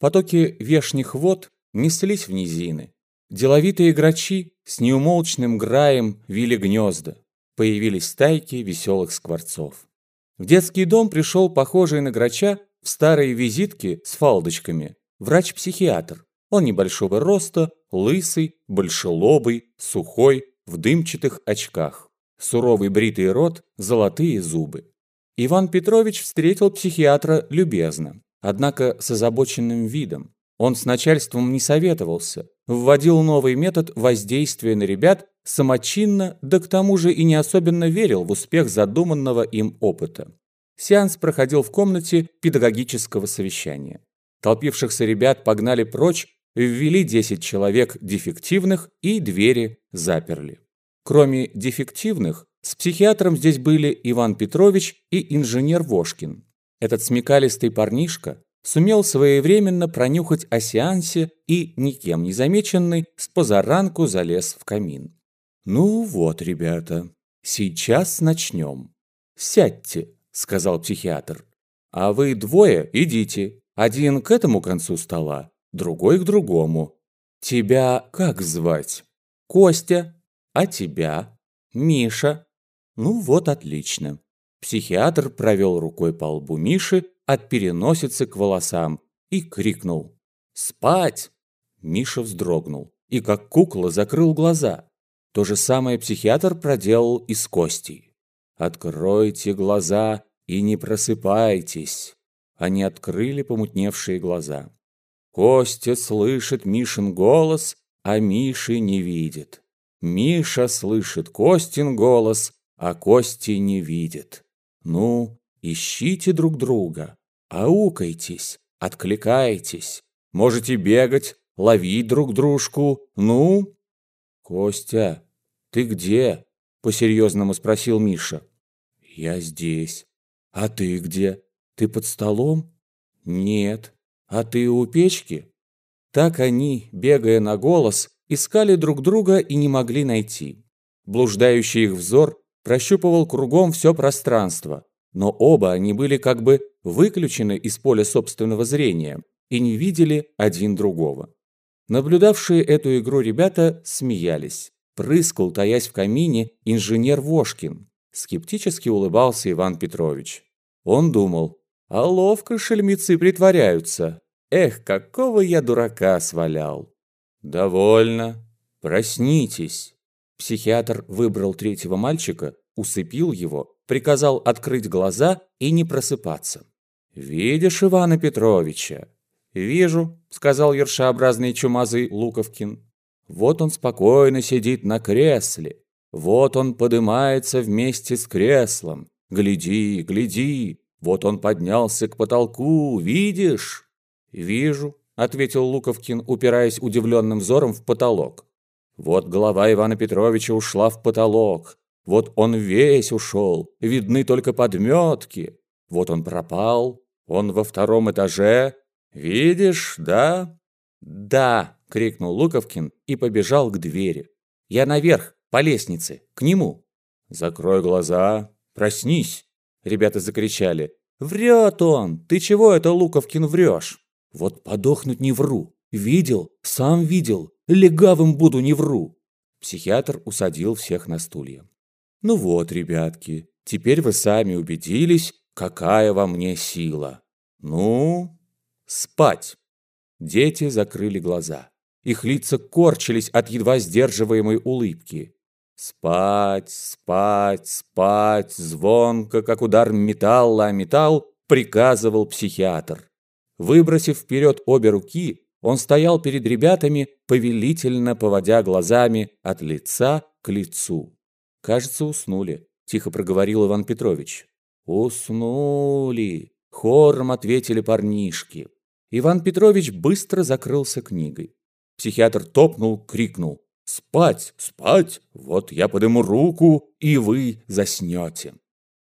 Потоки вешних вод неслись в низины. Деловитые грачи с неумолчным граем вили гнезда. Появились стайки веселых скворцов. В детский дом пришел похожий на грача в старые визитки с фалдочками врач-психиатр. Он небольшого роста, лысый, большелобый, сухой, в дымчатых очках. Суровый бритый рот, золотые зубы. Иван Петрович встретил психиатра любезно, однако с озабоченным видом. Он с начальством не советовался, вводил новый метод воздействия на ребят самочинно, да к тому же и не особенно верил в успех задуманного им опыта. Сеанс проходил в комнате педагогического совещания. Толпившихся ребят погнали прочь, ввели 10 человек дефективных и двери заперли. Кроме дефективных, с психиатром здесь были Иван Петрович и инженер Вошкин. Этот смекалистый парнишка сумел своевременно пронюхать о сеансе и, никем не замеченный, с позаранку залез в камин. «Ну вот, ребята, сейчас начнем. Сядьте», — сказал психиатр. «А вы двое идите. Один к этому концу стола, другой к другому. Тебя как звать? Костя. А тебя? Миша. Ну вот, отлично». Психиатр провел рукой по лбу Миши от переносицы к волосам и крикнул «Спать!». Миша вздрогнул и как кукла закрыл глаза. То же самое психиатр проделал и с Костей. «Откройте глаза и не просыпайтесь!» Они открыли помутневшие глаза. Костя слышит Мишин голос, а Миши не видит. Миша слышит Костин голос, а Кости не видит. Ну, ищите друг друга, аукайтесь, откликайтесь. Можете бегать, ловить друг дружку. Ну, «Костя, ты где?» – по-серьезному спросил Миша. «Я здесь. А ты где? Ты под столом?» «Нет. А ты у печки?» Так они, бегая на голос, искали друг друга и не могли найти. Блуждающий их взор прощупывал кругом все пространство, но оба они были как бы выключены из поля собственного зрения и не видели один другого. Наблюдавшие эту игру ребята смеялись. Прыскал, таясь в камине, инженер Вошкин. Скептически улыбался Иван Петрович. Он думал, а ловко шельмецы притворяются. Эх, какого я дурака свалял. Довольно. Проснитесь. Психиатр выбрал третьего мальчика, усыпил его, приказал открыть глаза и не просыпаться. «Видишь Ивана Петровича? «Вижу», — сказал ершеобразный чумазый Луковкин. «Вот он спокойно сидит на кресле. Вот он подымается вместе с креслом. Гляди, гляди, вот он поднялся к потолку, видишь?» «Вижу», — ответил Луковкин, упираясь удивленным взором в потолок. «Вот голова Ивана Петровича ушла в потолок. Вот он весь ушел, видны только подметки. Вот он пропал, он во втором этаже, «Видишь, да?» «Да!» — крикнул Луковкин и побежал к двери. «Я наверх, по лестнице, к нему!» «Закрой глаза, проснись!» Ребята закричали. «Врет он! Ты чего это, Луковкин, врешь?» «Вот подохнуть не вру! Видел, сам видел! Легавым буду, не вру!» Психиатр усадил всех на стулья. «Ну вот, ребятки, теперь вы сами убедились, какая во мне сила. Ну, Спать! Дети закрыли глаза. Их лица корчились от едва сдерживаемой улыбки. Спать, спать, спать, звонко, как удар металла о металл, приказывал психиатр. Выбросив вперед обе руки, он стоял перед ребятами, повелительно поводя глазами от лица к лицу. «Кажется, уснули», – тихо проговорил Иван Петрович. «Уснули», – хором ответили парнишки. Иван Петрович быстро закрылся книгой. Психиатр топнул, крикнул. «Спать, спать! Вот я подыму руку, и вы заснете!»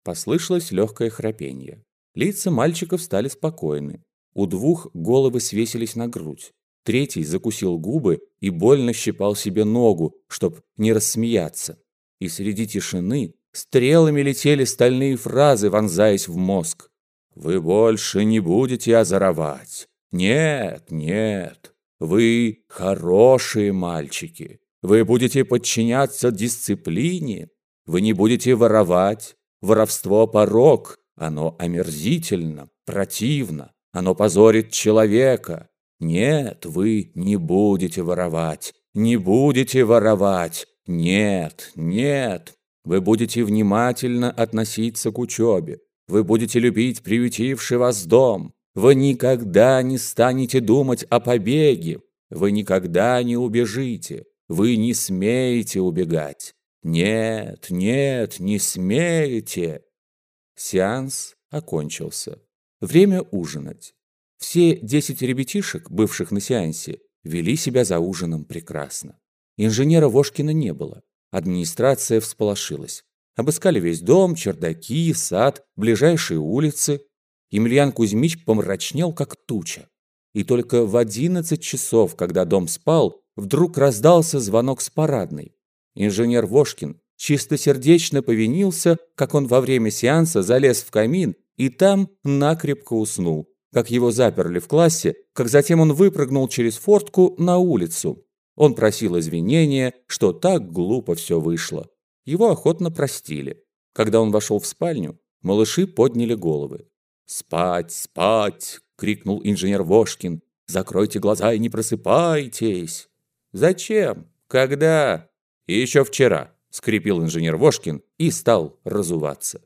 Послышалось легкое храпенье. Лица мальчиков стали спокойны. У двух головы свесились на грудь. Третий закусил губы и больно щипал себе ногу, чтоб не рассмеяться. И среди тишины стрелами летели стальные фразы, вонзаясь в мозг. «Вы больше не будете озоровать. Нет, нет, вы хорошие мальчики. Вы будете подчиняться дисциплине. Вы не будете воровать. Воровство – порог. Оно омерзительно, противно. Оно позорит человека. Нет, вы не будете воровать. Не будете воровать. Нет, нет. Вы будете внимательно относиться к учебе. Вы будете любить приютивший вас дом. Вы никогда не станете думать о побеге. Вы никогда не убежите. Вы не смеете убегать. Нет, нет, не смеете. Сеанс окончился. Время ужинать. Все десять ребятишек, бывших на сеансе, вели себя за ужином прекрасно. Инженера Вошкина не было. Администрация всполошилась. Обыскали весь дом, чердаки, сад, ближайшие улицы. Емельян Кузьмич помрачнел, как туча. И только в одиннадцать часов, когда дом спал, вдруг раздался звонок с парадной. Инженер Вошкин чистосердечно повинился, как он во время сеанса залез в камин и там накрепко уснул, как его заперли в классе, как затем он выпрыгнул через фортку на улицу. Он просил извинения, что так глупо все вышло. Его охотно простили. Когда он вошел в спальню, малыши подняли головы. «Спать, спать!» — крикнул инженер Вошкин. «Закройте глаза и не просыпайтесь!» «Зачем? Когда?» «Еще вчера», — скрипел инженер Вошкин и стал разуваться.